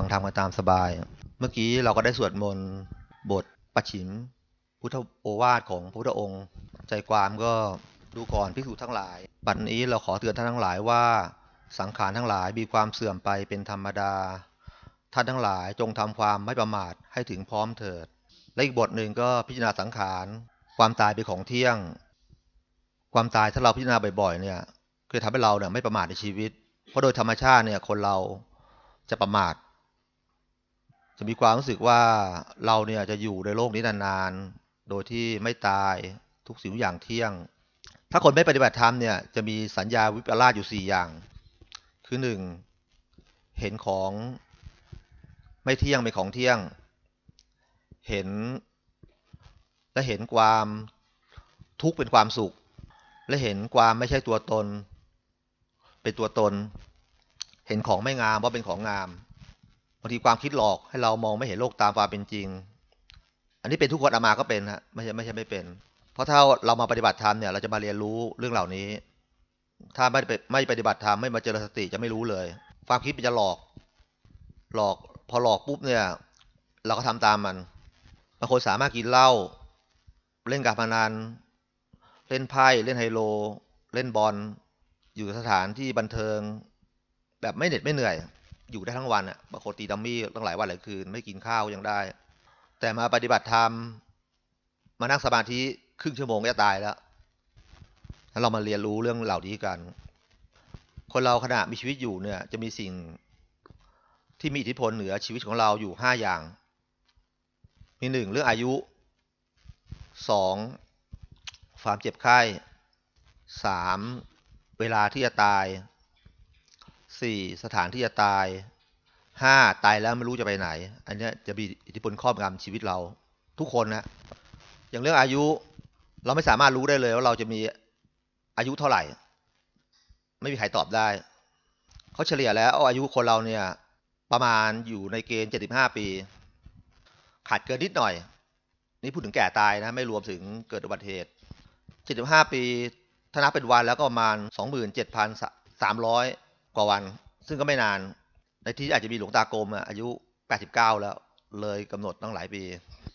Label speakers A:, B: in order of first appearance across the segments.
A: ฟังธรรมกันตามสบาย เมื่อกี้เราก็ได้สวดมนต์บทปัจฉิม พุทธโอวาทของพระพุทธองค์ ใจความก็ดูก่อนภิกษุทั้งหลาย บัดนี้เราขอเตือนท่านทั้งหลายว่าสังขารทั้งหลายมีความเสื่อมไปเป็นธรรมดา ท่านทั้งหลายจงทำความไม่ประมาทให้ถึงพร้อมเถิด และอีกบทหนึ่งก็พิจารณาสังขารความตายเป็นของเที่ยง ความตายถ้าเราพิจารณาบ่อยๆเนี่ยคือทำให้เราเนี่ยไม่ประมาทในชีวิต เพราะโดยธรรมชาติเนี่ยคนเราจะประมาท จะมีความรู้สึกว่าเราเนี่ยจะอยู่ในโลกนี้นานๆ โดยที่ไม่ตายทุกสิ่งทุกอย่างเที่ยง ถ้าคนไม่ปฏิบัติธรรมเนี่ยจะมีสัญญาวิปลาสอยู่สี่อย่าง คือหนึ่งเห็นของไม่เที่ยงเป็นของเที่ยง เห็นและเห็นความทุกข์เป็นความสุข และเห็นความไม่ใช่ตัวตน เป็นตัวตน เห็นของไม่งามว่าเป็นของงาม บางทีความคิดหลอกให้เรามองไม่เห็นโลกตามความเป็นจริง อันนี้เป็นทุกคนอามาก็เป็นฮะไม่ใช่ไม่ใช่ไม่เป็น เพราะถ้าเรามาปฏิบัติธรรมเนี่ย เราจะมาเรียนรู้เรื่องเหล่านี้ ถ้าไม่ไม่ปฏิบัติธรรมไม่มาเจริญสติจะไม่รู้เลย ความคิดมันจะหลอก หลอกพอหลอกปุ๊บเนี่ย เราก็ทำตามมันบางคนสามารถกินเหล้าเล่นการพนันเล่นไพ่เล่นไฮโล เล่นบอลอยู่สถานที่บันเทิง แบบไม่เหน็ดไม่เหนื่อย อยู่ได้ทั้งวันอะบางคนตีดัมมี่ตั้งหลายวันหลายคืน ไม่กินข้าวยังได้ แต่มาปฏิบัติธรรมมานั่งสมาธิครึ่งชั่วโมงก็จะตายแล้วแล้วเรามาเรียนรู้เรื่องเหล่านี้กัน คนเราขณะมีชีวิตอยู่เนี่ย จะมีสิ่งที่มีอิทธิพลเหนือชีวิตของเราอยู่ห้าอย่าง มีหนึ่งเรื่องอายุสองความเจ็บไข้สามเวลาที่จะตาย สี่สถานที่จะตายห้าตายแล้วไม่รู้จะไปไหน อันนี้จะมีอิทธิพลครอบงำชีวิตเราทุกคนนะอย่างเรื่องอายุเราไม่สามารถรู้ได้เลยว่าเราจะมีอายุเท่าไหร่ ไม่มีใครตอบได้ เขาเฉลี่ยแล้วอายุคนเราเนี่ย ประมาณอยู่ในเกณฑ์75 ปี ขาดเกินนิดหน่อย นี่พูดถึงแก่ตายนะ ไม่รวมถึงเกิดอุบัติเหตุ 75 ปีถ้านับเป็นวันแล้วก็ประมาณ 27,300 กว่าวัน ซึ่งก็ไม่นาน ในที่อาจจะมีหลวงตากรมอายุ 89 แล้ว เลยกำหนดตั้งหลายปี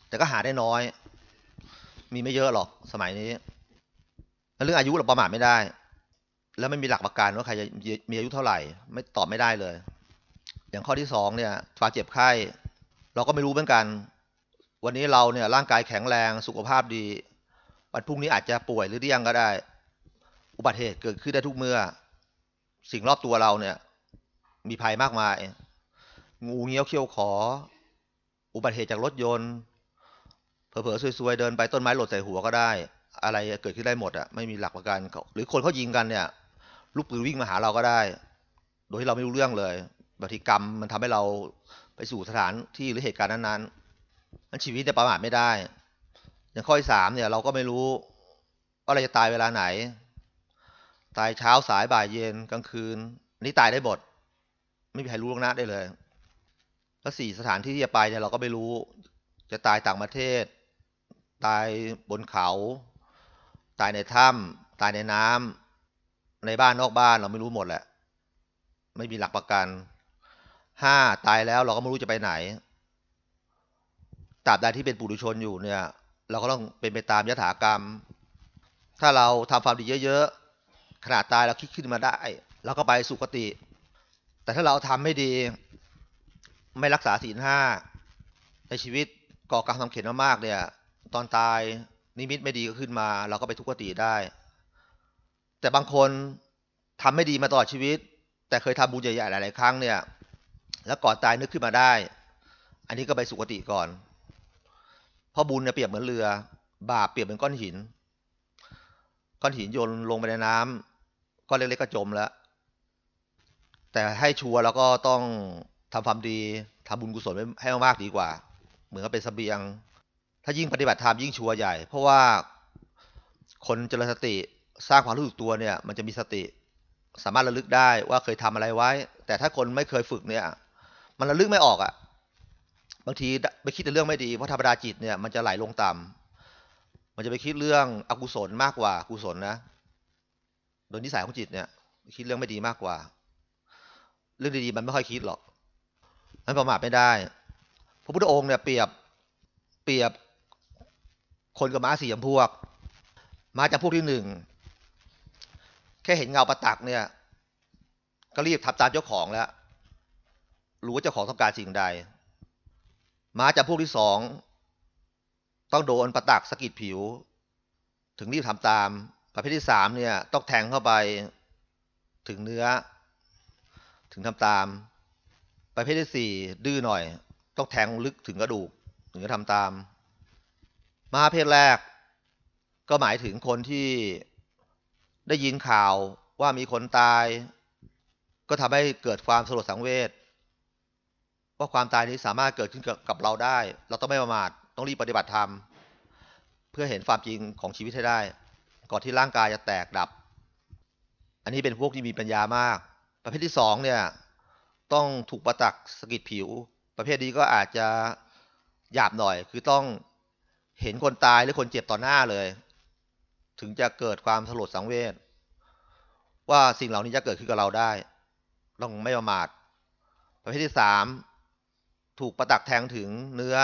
A: แต่ก็หาได้น้อย มีไม่เยอะหรอกสมัยนี้ เรื่องอายุเราประมาทไม่ได้ แล้วไม่มีหลักประกันว่าใครจะมีอายุเท่าไหร่ ไม่ตอบไม่ได้เลย อย่างข้อที่สองเนี่ยความเจ็บไข้ เราก็ไม่รู้เหมือนกัน วันนี้เราเนี่ยร่างกายแข็งแรงสุขภาพดีวันพรุ่งนี้อาจจะป่วยหรือเดี่ยงก็ได้ อุบัติเหตุเกิดขึ้นได้ทุกเมื่อ สิ่งรอบตัวเราเนี่ย มีภัยมากมาย งูเงี้ยวเขี้ยวขอ อุบัติเหตุจากรถยนต์ เผลอๆซวยๆเดินไปต้นไม้หล่นใส่หัวก็ได้ อะไรเกิดขึ้นได้หมดอะไม่มีหลักประกันหรือคนเขายิงกันเนี่ยลูกปืนวิ่งมาหาเราก็ได้ โดยที่เราไม่รู้เรื่องเลยบางทีกรรมมันทำให้เราไปสู่สถานที่หรือเหตุการณ์นั้นๆนั้นชีวิตจะประมาทไม่ได้ อย่างข้อที่สามเนี่ยเราก็ไม่รู้ว่าเราจะตายเวลาไหน ตายเช้าสายบ่ายเย็นกลางคืนนี่ตายได้หมดไม่มีใครรู้ล่วงหน้าได้เลย แล้วสี่สถานที่ที่จะไปเนี่ยเราก็ไม่รู้ จะตายต่างประเทศ ตายบนเขา ตายในถ้ำตายในน้ำในบ้านนอกบ้านเราไม่รู้หมดแหละ ไม่มีหลักประกันห้าตายแล้วเราก็ไม่รู้จะไปไหนตราบใดที่เป็นปุถุชนอยู่เนี่ย เราก็ต้องเป็นไปตามยถากรรม ถ้าเราทำความดีเยอะๆ ขนาดตายเราคิดขึ้นมาได้เราก็ไปสุคติ แต่ถ้าเราทำไม่ดี ไม่รักษาศีลห้าในชีวิตก่อกรรมทำเข็นมากๆเนี่ย ตอนตายนิมิตไม่ดีก็ขึ้นมา เราก็ไปทุกขติได้ แต่บางคนทำไม่ดีมาตลอดชีวิต แต่เคยทำบุญใหญ่ๆหลายๆครั้งเนี่ย แล้วก่อนตายนึกขึ้นมาได้ อันนี้ก็ไปสุคติก่อน เพราะบุญเนี่ยเปรียบเหมือนเรือ บาปเปรียบเหมือนก้อนหิน ก้อนหินโยนลงไปในน้ำก้อนเล็กๆก็จมแล้ว แต่ให้ชัวร์แล้วก็ต้องทำความดีทำบุญกุศลให้มากๆดีกว่า เหมือนกับเป็นสเสบียง ถ้ายิ่งปฏิบัติธรรมยิ่งชัวร์ใหญ่ เพราะว่าคนเจริญสติสร้างความรู้สึกตัวเนี่ย มันจะมีสติ สามารถระลึกได้ว่าเคยทำอะไรไว้ แต่ถ้าคนไม่เคยฝึกเนี่ย มันระลึกไม่ออกอะ่ะบางทีไปคิดแต่เรื่องไม่ดีเพราะธรรมดาจิตเนี่ยมันจะไหลลงต่ำ มันจะไปคิดเรื่องอกุศลมากกว่ากุศลนะ โดยนิสัยของจิตเนี่ย คิดเรื่องไม่ดีมากกว่า เรื่องดีๆมันไม่ค่อยคิดหรอกนั้นประมาทไม่ได้ พระพุทธองค์เนี่ยเปรียบเปรียบคนกับม้าสี่จำพวก ม้าจำพวกที่หนึ่งแค่เห็นเงาประตักเนี่ย ก็รีบทำตามเจ้าของแล้ว รู้ว่าเจ้าของต้องการสิ่งใด ม้าจำพวกที่สอง ต้องโดนประตักสะกิดผิว ถึงรีบทำตาม ประเภทที่สามเนี่ยต้องแทงเข้าไปถึงเนื้อ ถึงทำตาม ประเภทที่สี่ดื้อหน่อย ต้องแทงลึกถึงกระดูก ถึงจะทำตามม้าเพศแรก ก็หมายถึงคนที่ได้ยินข่าวว่ามีคนตาย ก็ทำให้เกิดความสลดสังเวชว่าความตายนี้สามารถเกิดขึ้นกับเราได้ เราต้องไม่ประมาท ต้องรีบปฏิบัติธรรม เพื่อเห็นความจริงของชีวิตให้ได้ ก่อนที่ร่างกายจะแตกดับ อันนี้เป็นพวกที่มีปัญญามาก ประเภทที่สองเนี่ย ต้องถูกประตักสกิดผิว ประเภทนี้ก็อาจจะหยาบหน่อย คือต้องเห็นคนตายหรือคนเจ็บต่อหน้าเลย ถึงจะเกิดความสลดสังเวชว่าสิ่งเหล่านี้จะเกิดขึ้นกับเราได้ ต้องไม่ประมาท ประเภทที่สามถูกประตักแทงถึงเนื้อ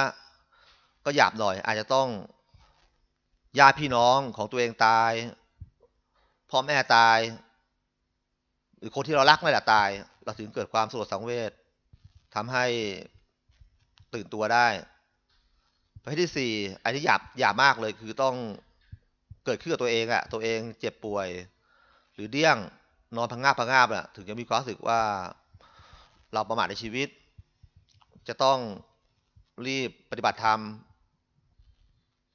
A: ก็หยาบหน่อย อาจจะต้องญาติพี่น้องของตัวเองตายพ่อแม่ตาย หรือคนที่เรารักนั่นแหละตาย เราถึงเกิดความสลดสังเวชทำให้ตื่นตัวได้ประเภทที่สี่อันนี้หยาบหยาบมากเลยคือต้องเกิดขึ้นกับตัวเองอะตัวเองเจ็บป่วย หรือเดี้ยงนอนพังงาบพังงาบอะถึงจะมีความรู้สึกว่าเราประมาทในชีวิต จะต้องรีบปฏิบัติธรรม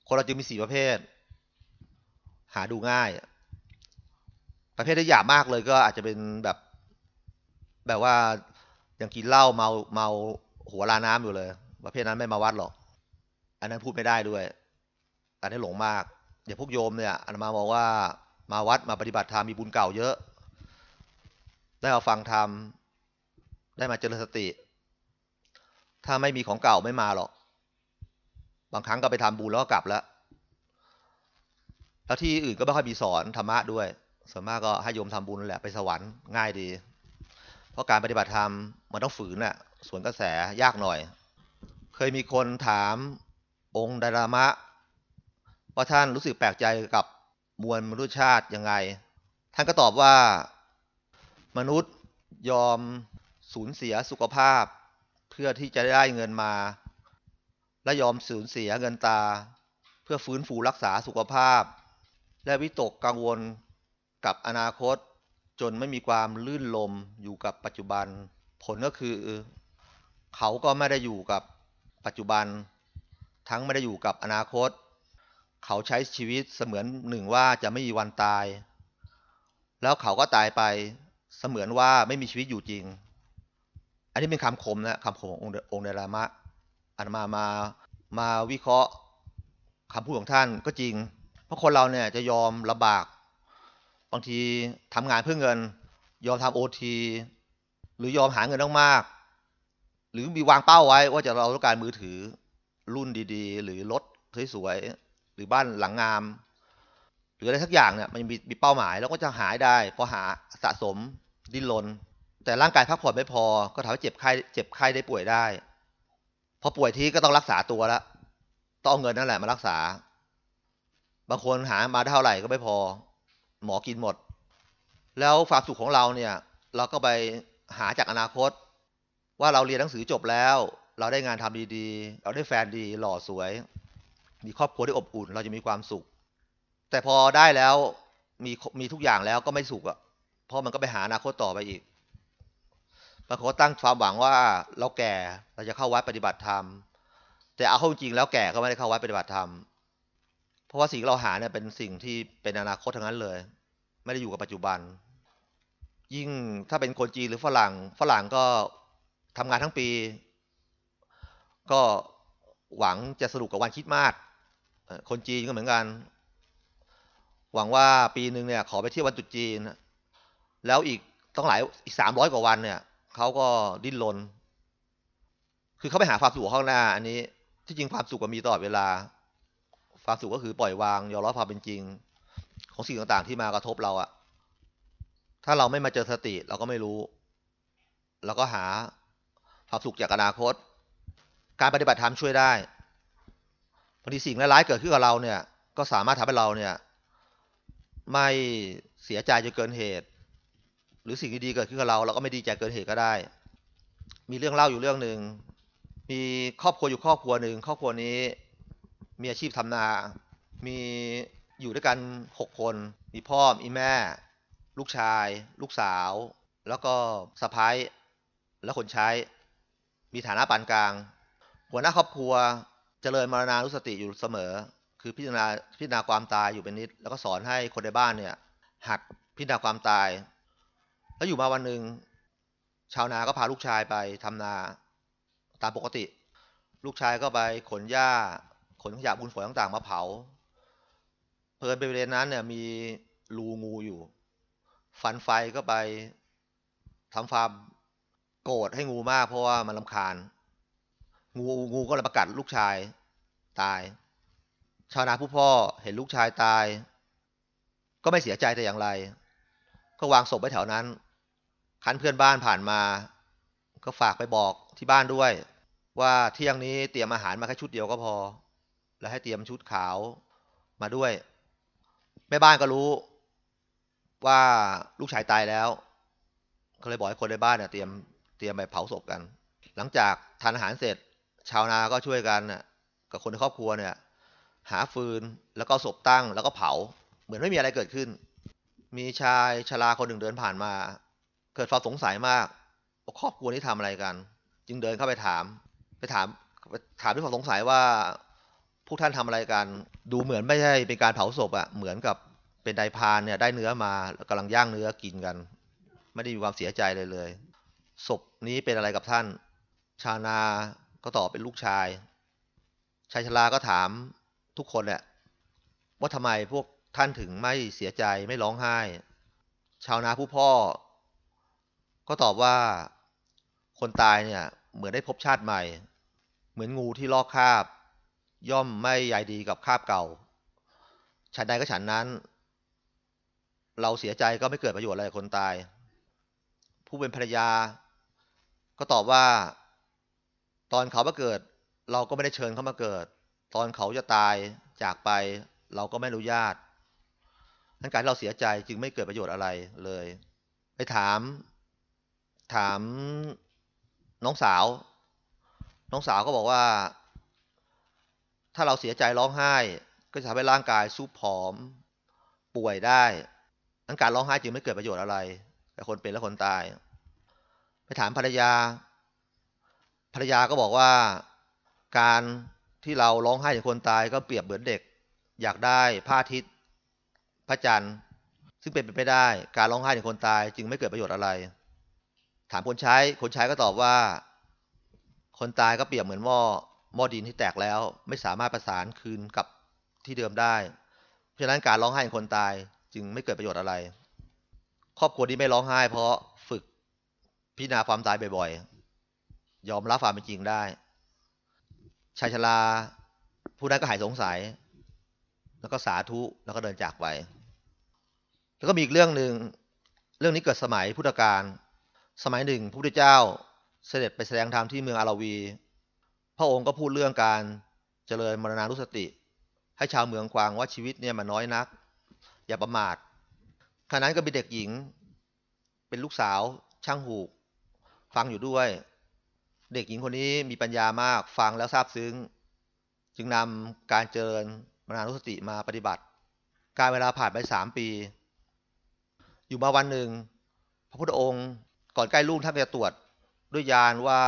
A: คนเราจึงมีสี่ประเภท หาดูง่าย ประเภทที่หยาบมากเลยก็อาจจะเป็นแบบ แบบว่ายังกินเหล้าเมาเมาหัวลาน้ำอยู่เลย ประเภทนั้นไม่มาวัดหรอก อันนั้นพูดไม่ได้ด้วย อันนี้หลงมากอย่างพวกโยมเนี่ยอันมาบอกว่ามาวัดมาปฏิบัติธรรมมีบุญเก่าเยอะ ได้เอาฟังธรรมได้มาเจริญสติ ถ้าไม่มีของเก่าไม่มาหรอก บางครั้งก็ไปทำบุญแล้วก็กลับแล้ว แล้วที่อื่นก็ไม่ค่อยมีสอนธรรมะด้วยส่วนมากก็ให้โยมทำบุญแหละไปสวรรค์ง่ายดี เพราะการปฏิบัติธรรมมันต้องฝืนน่ะส่วนกระแสยากหน่อย เคยมีคนถามองค์ดารามะ ว่าท่านรู้สึกแปลกใจกับมวลมนุษยชาติยังไง ท่านก็ตอบว่ามนุษย์ยอมสูญเสียสุขภาพ เพื่อที่จะได้เงินมา และยอมสูญเสียเงินตา เพื่อฟื้นฟูรักษาสุขภาพ และวิตกกังวลกับอนาคต จนไม่มีความลื่นลมอยู่กับปัจจุบัน ผลก็คือ เขาก็ไม่ได้อยู่กับปัจจุบัน ทั้งไม่ได้อยู่กับอนาคต เขาใช้ชีวิตเสมือนหนึ่งว่าจะไม่มีวันตาย แล้วเขาก็ตายไปเสมือนว่าไม่มีชีวิตอยู่จริง อันนี้เป็นคำคมนะคำคมขององค์เดรามะ อันมามามาวิเคราะห์คำพูดของท่านก็จริง เพราะคนเราเนี่ยจะยอมลำบาก บางทีทำงานเพื่อเงิน ยอมทำโอทีหรือยอมหาเงินมากๆหรือมีวางเป้าไว้ว่าจะเราต้องการมือถือรุ่นดีๆ หรือรถสวยๆหรือบ้านหลังงาม หรืออะไรสักอย่างเนี่ยมันมีมีเป้าหมายแล้วก็จะหายได้พอหาสะสมดิ้นรนแต่ร่างกายพักผ่อนไม่พอก็ทำให้เจ็บไข้เจ็บไข้ได้ป่วยได้ อป่วยทีก็ต้องรักษาตัวแล้วต้องเอาเงินนั่นแหละมารักษา บางคนหามาเท่าไหร่ก็ไม่พอ หมอกินหมด แล้วความสุขของเราเนี่ย เราก็ไปหาจากอนาคต ว่าเราเรียนหนังสือจบแล้ว เราได้งานทำดีๆ เราได้แฟนดีหล่อสวย มีครอบครัวที่อบอุ่น เราจะมีความสุข แต่พอได้แล้วมีมีทุกอย่างแล้วก็ไม่สุขอะเพราะมันก็ไปหาอนาคตต่อไปอีก บางคนตั้งความหวังว่าเราแก่เราจะเข้าวัดปฏิบัติธรรม แต่เอาเข้าจริงแล้วแก่ก็ไม่ได้เข้าวัดปฏิบัติธรรม เพราะว่าสิ่งเราหาเนี่ยเป็นสิ่งที่เป็นอนาคตทั้งนั้นเลย ไม่ได้อยู่กับปัจจุบัน ยิ่งถ้าเป็นคนจีนหรือฝรั่ง ฝรั่งก็ทำงานทั้งปี ก็หวังจะสรุปกับวันคิดมากคนจีนก็เหมือนกัน หวังว่าปีหนึ่งเนี่ย ขอไปเที่ยววันตรุษจีน แล้วอีกต้องหลายอีกสามร้อยกว่าวันเนี่ย เขาก็ดิ้นรน คือเขาไปหาความสุขข้างหน้า อันนี้ ที่จริงความสุขก็มีตลอดเวลา ความสุขก็คือปล่อยวางยอมรับความเป็นจริง ของสิ่งต่างๆที่มากระทบเราอะถ้าเราไม่มาเจอสติเราก็ไม่รู้ เราก็หาความความสุขจากอนาคต การปฏิบัติธรรมช่วยได้บางทีสิ่งร้ายๆเกิดขึ้นกับเราเนี่ย ก็สามารถทำให้เราเนี่ย ไม่เสียใจจนเกินเหตุ หรือสิ่งดีๆเกิดขึ้นกับเราเราก็ไม่ดีใจเกินเหตุก็ได้ มีเรื่องเล่าอยู่เรื่องหนึ่งมีครอบครัวอยู่ครอบครัวหนึ่งครอบครัวนี้ มีอาชีพทำนา มีอยู่ด้วยกันหกคน มีพ่อมีแม่ ลูกชาย ลูกสาว แล้วก็สะพ้ายและคนใช้ มีฐานะปานกลาง หัวหน้าครอบครัวเจริญมรณานุสติอยู่เสมอ คือพิจารณาพิจารณาความตายอยู่เป็นนิด แล้วก็สอนให้คนในบ้านเนี่ยหัดพิจารณาความตาย แล้วอยู่มาวันหนึ่งชาวนาก็พาลูกชายไปทำนาตามปกติ ลูกชายก็ไปขนหญ้า ขนขยะบุญฝอยต่างๆมาเผา เพลินไปบริเวณนั้นเนี่ยมีรูงูอยู่ ฟันไฟก็ไปทำฟาร์มโกรธให้งูมากเพราะว่ามันลำคาญ งูงูก็เลยประกัดลูกชายตาย ชาวนาผู้พ่อเห็นลูกชายตาย ก็ไม่เสียใจแต่อย่างไร ก็วางศพไว้แถวนั้น คันเพื่อนบ้านผ่านมา ก็ฝากไปบอกที่บ้านด้วย ว่าเที่ยงนี้เตรียมอาหารมาแค่ชุดเดียวก็พอ แล้วให้เตรียมชุดขาวมาด้วย แม่บ้านก็รู้ ว่าลูกชายตายแล้วก็เลยบอกให้คนในบ้านเนี่ยเตรียมเตรียมไปเผาศพกัน หลังจากทานอาหารเสร็จ ชาวนาก็ช่วยกันน่ะกับคนในครอบครัวเนี่ย หาฟืนแล้วก็ศพตั้งแล้วก็เผา เหมือนไม่มีอะไรเกิดขึ้น มีชายชราคนหนึ่งเดินผ่านมา เกิดความสงสัยมากครอบครัวนี้ทำอะไรกัน จึงเดินเข้าไปถาม ไปถามไปถามด้วยความสงสัยว่าพวกท่านทำอะไรกัน ดูเหมือนไม่ใช่เป็นการเผาศพอะเหมือนกับเป็นไดพานเนี่ยได้เนื้อมาแล้วกำลังย่างเนื้อกินกัน ไม่ได้มีความเสียใจเลยเลยศพนี้เป็นอะไรกับท่าน ชานาก็ตอบเป็นลูกชาย ชายชราก็ถามทุกคนแหละว่าทำไมพวกท่านถึงไม่เสียใจไม่ร้องไห้ ชาวนาผู้พ่อ ก็ตอบว่าคนตายเนี่ยเหมือนได้พบชาติใหม่ เหมือนงูที่ลอกคราบ ย่อมไม่ใยดีกับคราบเก่า ฉันใดก็ฉันนั้น เราเสียใจก็ไม่เกิดประโยชน์อะไรกับคนตาย ผู้เป็นภรรยา ก็ตอบว่า ตอนเขามาเกิด เราก็ไม่ได้เชิญเขามาเกิด ตอนเขาจะตายจากไป เราก็ไม่อนุญาตทั้นการเราเสียใจจึงไม่เกิดประโยชน์อะไรเลย ไปถาม ถามน้องสาว น้องสาวก็บอกว่า ถ้าเราเสียใจร้องไห้ ก็จะทำให้ร่างกายซุบผอม ป่วยได้ทั้นการร้องไห้จึงไม่เกิดประโยชน์อะไรกับคนเป็นและคนตาย ไปถามภรรยา ภรรยาก็บอกว่า การที่เราร้องไห้อย่างคนตายก็เปรียบเหมือนเด็ก อยากได้พระอาทิตย์ พระจันทร์ ซึ่งเป็นไปไม่ได้ การร้องไห้อย่างคนตายจึงไม่เกิดประโยชน์อะไร ถามคนใช้ คนใช้ก็ตอบว่า คนตายก็เปรียบเหมือนหม้อหม้อดินที่แตกแล้ว ไม่สามารถประสานคืนกับที่เดิมได้ เพราะฉะนั้นการร้องไห้ของคนตายจึงไม่เกิดประโยชน์อะไร ครอบครัวที่ไม่ร้องไห้ เพราะฝึกพิจารณาความตายบ่อยๆ ยอมรับความเป็นจริงได้ ชายชราผู้นั้นก็หายสงสัย แล้วก็สาธุแล้วก็เดินจากไป แล้วก็มีอีกเรื่องหนึ่งเรื่องนี้เกิดสมัยพุทธกาล สมัยหนึ่งพระพุทธเจ้าเสด็จไปแสดงธรรมที่เมืองอาราวี พระองค์ก็พูดเรื่องการเจริญมรณานุสติ ให้ชาวเมืองกวางว่าชีวิตเนี่ยมันน้อยนัก อย่าประมาทขณะนั้นก็มีเด็กหญิง เป็นลูกสาวช่างหูก ฟังอยู่ด้วย เด็กหญิงคนนี้มีปัญญามากฟังแล้วซาบซึ้ง จึงนำการเจริญมรณานุสติมาปฏิบัติ การเวลาผ่านไปสามปี อยู่มาวันหนึ่ง พระพุทธองค์ ก่อนใกล้รุ่งท่านจะตรวจด้วยยานว่า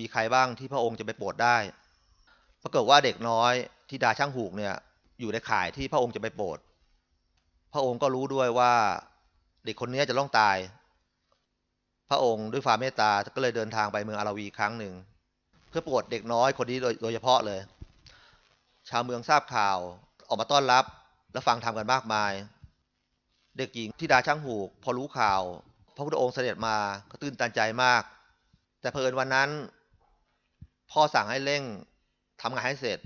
A: มีใครบ้างที่พระองค์จะไปโปรดได้ ปรากฏว่าเด็กน้อยที่ดาช่างหูกเนี่ยอยู่ในข่ายที่พระองค์จะไปโปรด พระองค์ก็รู้ด้วยว่าเด็กคนนี้จะต้องตาย พระองค์ด้วยความเมตตาก็เลยเดินทางไปเมืองอาราวีครั้งหนึ่ง เพื่อโปรดเด็กน้อยคนนี้โดยเฉพาะเลย ชาวเมืองทราบข่าวออกมาต้อนรับและฟังธรรมกันมากมาย เด็กหญิงที่ดาช่างหูกพอรู้ข่าว พระพุทธองค์เสด็จมาก็ตื่นตันใจมาก แต่เพลินวันนั้น พ่อสั่งให้เร่งทำงานให้เสร็จ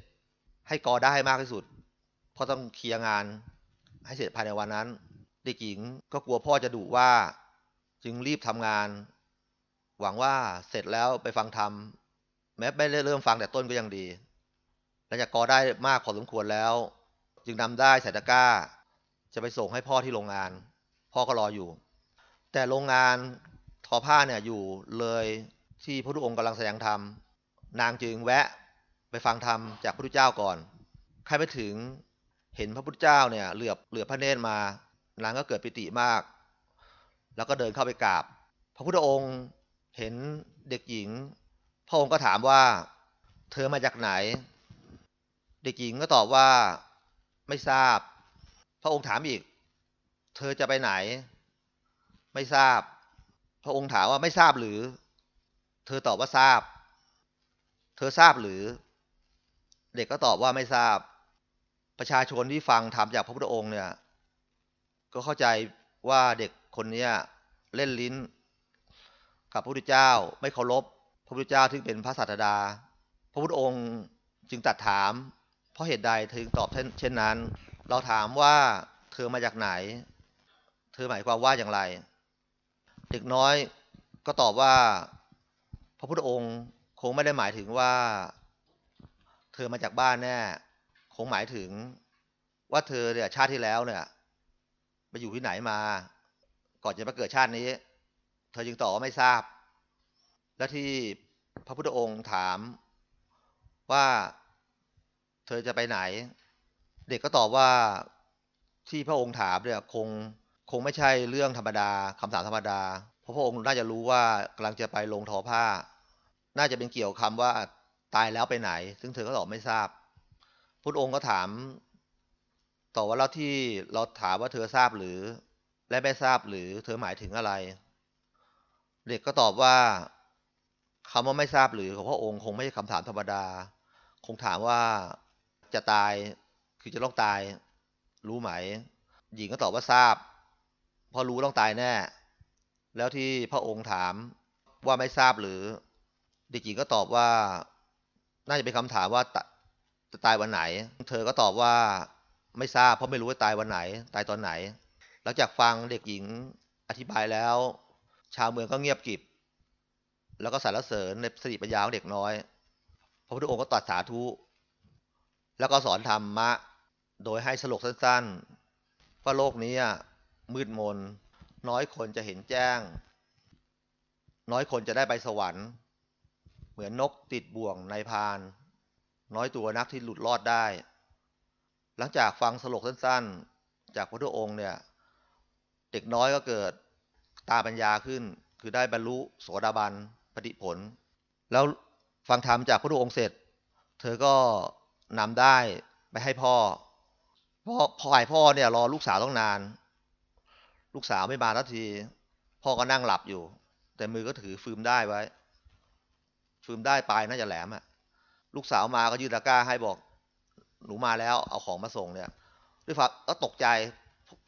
A: ให้กอได้ให้มากที่สุดเพราะต้องเคลียร์งานให้เสร็จภายในวันนั้น เด็กหญิงก็กลัวพ่อจะดุว่า จึงรีบทำงาน หวังว่าเสร็จแล้วไปฟังธรรมแม้ไม่ได้เริ่มฟังแต่ต้นก็ยังดีหลังจากกอได้มากพอสมควรแล้ว จึงนำได้ใส่ตะกร้า จะไปส่งให้พ่อที่โรงงาน พ่อก็รออยู่ แต่โรงงานทอผ้าเนี่ยอยู่เลยที่พระพุทธองค์กำลังแสดงธรรม นางจึงแวะไปฟังธรรมจากพระพุทธเจ้าก่อน ใครไปถึงเห็นพระพุทธเจ้าเนี่ยเหลือบเหลือบพระเนตรมา นางก็เกิดปิติมาก แล้วก็เดินเข้าไปกราบ พระพุทธองค์เห็นเด็กหญิง พระองค์ก็ถามว่า เธอมาจากไหน เด็กหญิงก็ตอบว่าไม่ทราบ พระองค์ถามอีก เธอจะไปไหน ไม่ทราบ พระองค์ถามว่าไม่ทราบหรือ เธอตอบว่าทราบ เธอทราบหรือ เด็กก็ตอบว่าไม่ทราบ ประชาชนที่ฟังธรรมจากพระพุทธองค์เนี่ย ก็เข้าใจว่าเด็กคนนี้เล่นลิ้น กับพระพุทธเจ้าไม่เคารพพระพุทธเจ้าที่เป็นพระศาสดา พระพุทธองค์จึงตัดถาม เพราะเหตุใดถึงตอบเช่นนั้น เราถามว่าเธอมาจากไหน เธอหมายความว่าอย่างไร เด็กน้อยก็ตอบว่า พระพุทธองค์คงไม่ได้หมายถึงว่า เธอมาจากบ้านแน่คงหมายถึงว่าเธอเนี่ยชาติที่แล้วเนี่ยไปอยู่ที่ไหนมา ก่อนจะมาเกิดชาตินี้ เธอจึงตอบว่าไม่ทราบ และที่พระพุทธองค์ถามว่าเธอจะไปไหน เด็กก็ตอบว่าที่พระองค์ถามเนี่ยคง คงไม่ใช่เรื่องธรรมดาคำถามธรรมดา เพราะพระองค์น่าจะรู้ว่ากำลังจะไปลงทอผ้า น่าจะเป็นเกี่ยวคำว่าตายแล้วไปไหน ซึ่งเธอก็ตอบไม่ทราบ พุทธองค์ก็ถาม ต่อว่าแล้วที่เราถามว่าเธอทราบหรือ และไม่ทราบหรือเธอหมายถึงอะไร เด็กก็ตอบว่าคำว่าไม่ทราบหรือของพระองค์คงไม่ใช่คำถามธรรมดา คงถามว่าจะตายคือจะต้องตาย รู้ไหม หญิงก็ตอบว่าทราบ พราะรู้ต้องตายแน่ แล้วที่พระองค์ถามว่าไม่ทราบหรือ เด็กหญิงก็ตอบว่า น่าจะเป็นคำถามว่าจะตายวันไหน เธอก็ตอบว่าไม่ทราบเพราะไม่รู้ว่าตายวันไหน ตายตอนไหน หลังจากฟังเด็กหญิงอธิบายแล้ว ชาวเมืองก็เงียบกริบ แล้วก็สรรเสริญในสติปัญญาของเด็กน้อย พระพุทธองค์ก็ตรัสสาธุ แล้วก็สอนธรรมะ โดยให้สรุปสั้นๆว่าโลกนี้ มืดมน น้อยคนจะเห็นแจ้ง น้อยคนจะได้ไปสวรรค์ เหมือนนกติดบ่วงในพาน น้อยตัวนักที่หลุดรอดได้ หลังจากฟังสรุปสั้นๆ จากพระพุทธองค์เนี่ย เด็กน้อยก็เกิดตาปัญญาขึ้น คือได้บรรลุโสดาบันปฏิผล แล้วฟังธรรมจากพระพุทธองค์เสร็จ เธอก็นำได้ไปให้พ่อพ่อพ่อพ่อเนี่ยรอลูกสาวต้องนาน ลูกสาวไม่มาทันที พ่อก็นั่งหลับอยู่ แต่มือก็ถือฟืมได้ไว้ ฟืมได้ปลายน่าจะแหลมอะลูกสาวมาก็ยืดตะกร้าให้บอก หนูมาแล้ว เอาของมาส่งเนี่ยด้วยความก็ตกใจ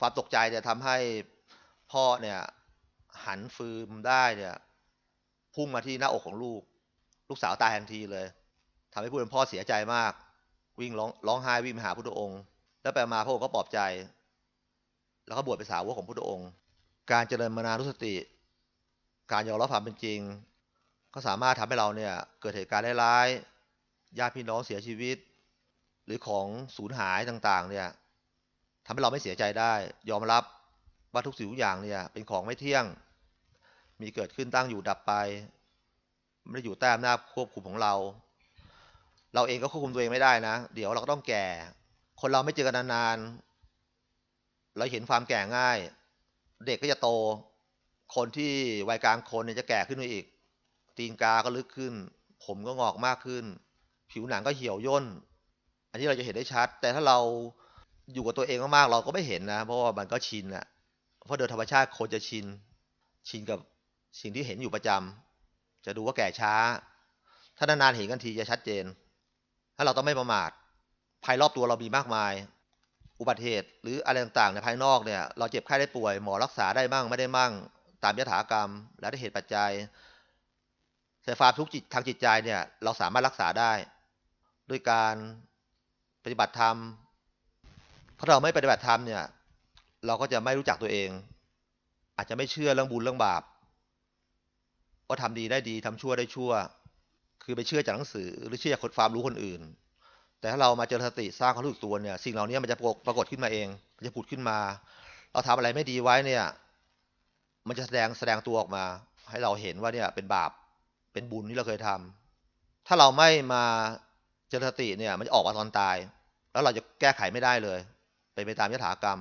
A: ความตกใจเนี่ยทำให้พ่อเนี่ย หันฟืมได้เนี่ย พุ่งมาที่หน้าอกของลูก ลูกสาวตายทันทีเลยทำให้ผู้เป็นพ่อเสียใจมาก วิ่งร้องร้องไห้วิ่งมาหาพุทธองค์ แล้วไปมาพระองค์ก็ปลอบใจ แล้วก็บวชเป็นสาวกของพุทธองค์ การเจริญมนานุสติ การยอมรับความเป็นจริง ก็สามารถทำให้เราเนี่ยเกิดเหตุการณ์ร้ายๆญาติพี่น้องเสียชีวิต หรือของสูญหายต่างๆเนี่ยทำให้เราไม่เสียใจได้ ยอมรับว่าทุกสิ่งทุกอย่างเนี่ยเป็นของไม่เที่ยง มีเกิดขึ้นตั้งอยู่ดับไป ไม่ได้อยู่ใต้อำนาจควบคุมของเรา เราเองก็ควบคุมตัวเองไม่ได้นะ เดี๋ยวเราก็ต้องแก่ คนเราไม่เจอกันนาน เราเห็นความแก่ง่าย เด็กก็จะโต คนที่วัยกลางคนเนี่ยจะแก่ขึ้นไปอีก ตีนกาก็ลึกขึ้น ผมก็งอกมากขึ้น ผิวหนังก็เหี่ยวย่น อันนี้เราจะเห็นได้ชัด แต่ถ้าเราอยู่กับตัวเองมากๆเราก็ไม่เห็นนะ เพราะว่ามันก็ชินอะเพราะโดยธรรมชาติคนจะชิน ชินกับสิ่งที่เห็นอยู่ประจำจะดูว่าแก่ช้า ถ้านานๆเห็นกันทีจะชัดเจน ถ้าเราต้องไม่ประมาท ภายรอบตัวเรามีมากมาย อุบัติเหตุ หรืออะไรต่างๆในภายนอกเนี่ย เราเจ็บไข้ได้ป่วย หมอรักษาได้มั่งไม่ได้มั่ง ตามยถากรรม และได้เหตุปัจจัยแต่ความทุกข์จิตทางจิตใจเนี่ย เราสามารถรักษาได้ ด้วยการปฏิบัติธรรมเพราะเราไม่ปฏิบัติธรรมเนี่ย เราก็จะไม่รู้จักตัวเอง อาจจะไม่เชื่อเรื่องบุญเรื่องบาปว่าทำดีได้ดีทำชั่วได้ชั่ว คือไปเชื่อจากหนังสือ หรือเชื่อจากคนความรู้คนอื่น แต่ถ้าเรามาเจริญสติสร้างความรู้สึกตัวเนี่ย สิ่งเหล่านี้มันจะปรากฏขึ้นมาเองมันจะผุดขึ้นมา เราทำอะไรไม่ดีไว้เนี่ย มันจะแสดงแสดงตัวออกมา ให้เราเห็นว่าเนี่ยเป็นบาปเป็นบุญที่เราเคยทำถ้าเราไม่มาเจริญสติเนี่ย มันจะออกมาตอนตาย แล้วเราจะแก้ไขไม่ได้เลยเป็นไปตามยถากรรม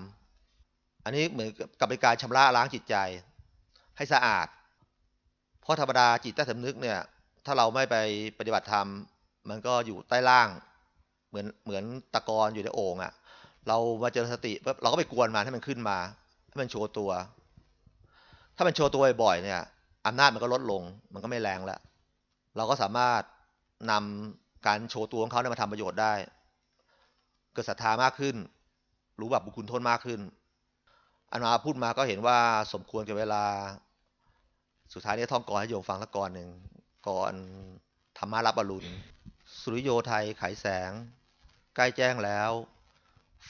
A: อันนี้เหมือนกับเป็นการชำระล้างจิตใจ ให้สะอาด เพราะธรรมดาจิตใต้สำนึกเนี่ย ถ้าเราไม่ไปปฏิบัติธรรม มันก็อยู่ใต้ล่าง เหมือนเหมือนตะกอนอยู่ในโอ่งอะ่ะ เรามาเจริญสติปุ๊บเราก็ไปกวนมันให้มันขึ้นมาให้มันโชว์ตัว ถ้ามันโชว์ตัวบ่อยเนี่ยอำนาจมันก็ลดลง มันก็ไม่แรงแล้วเราก็สามารถนำการโชว์ตัวของเขาเนี่ยมาทำประโยชน์ได้ เกิดศรัทธามากขึ้น รู้แบบบุคุณโทษมากขึ้นอันมาพูดมาก็เห็นว่าสมควรกับเวลา สุดท้ายนี้ท่องกรให้โยมฟังละก่อนหนึ่งก่อนธรรมารับอรุณสุริโยไทยไขแสง ใกล้แจ้งแล้ว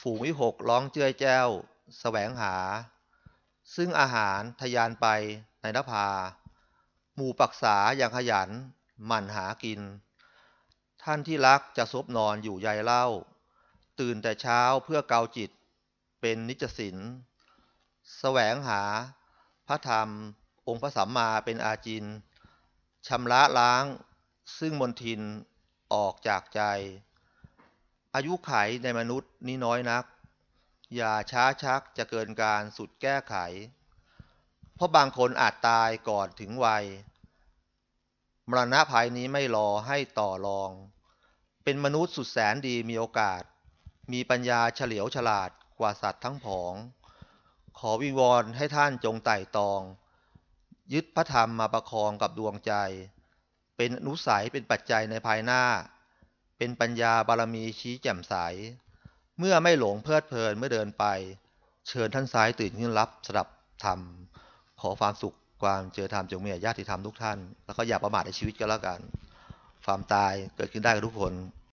A: ฝูงวิหกร้องเจ้ยแจ้วสแสวงหา ซึ่งอาหารทยานไปในนภา หมู่ปักษาอย่างขยัน หมั่นหากิน ท่านที่รักจะซบนอนอยู่ใยเล่า ตื่นแต่เช้าเพื่อเกาจิต เป็นนิจสินแสวงหา พระธรรม องค์พระสัมมาเป็นอาจินชำระล้างซึ่งมนทินออกจากใจ อายุไขในมนุษย์นี้น้อยนัก อย่าช้าชักจะเกินการสุดแก้ไข เพราะบางคนอาจตายก่อนถึงวัย มรณะภัยนี้ไม่รอให้ต่อรอง เป็นมนุษย์สุดแสนดีมีโอกาส มีปัญญาเฉลียวฉลาดกว่าสัตว์ทั้งผอง ขอวิงวอนให้ท่านจงไต่ตอง ยึดพระธรรมมาประคองกับดวงใจ เป็นอนุสัยเป็นปัจจัยในภายหน้า เป็นปัญญาบารมีชี้แจ่มใส เมื่อไม่หลงเพลิดเพลินเมื่อเดินไป เชิญท่านซ้ายตื่นขึ้นรับสดับธรรม ขอความสุขความเจอธรรมจงมีญาติธรรมทุกท่าน แล้วก็อย่าประมาทในชีวิตก็แล้วกัน ความตายเกิดขึ้นได้กับทุกคน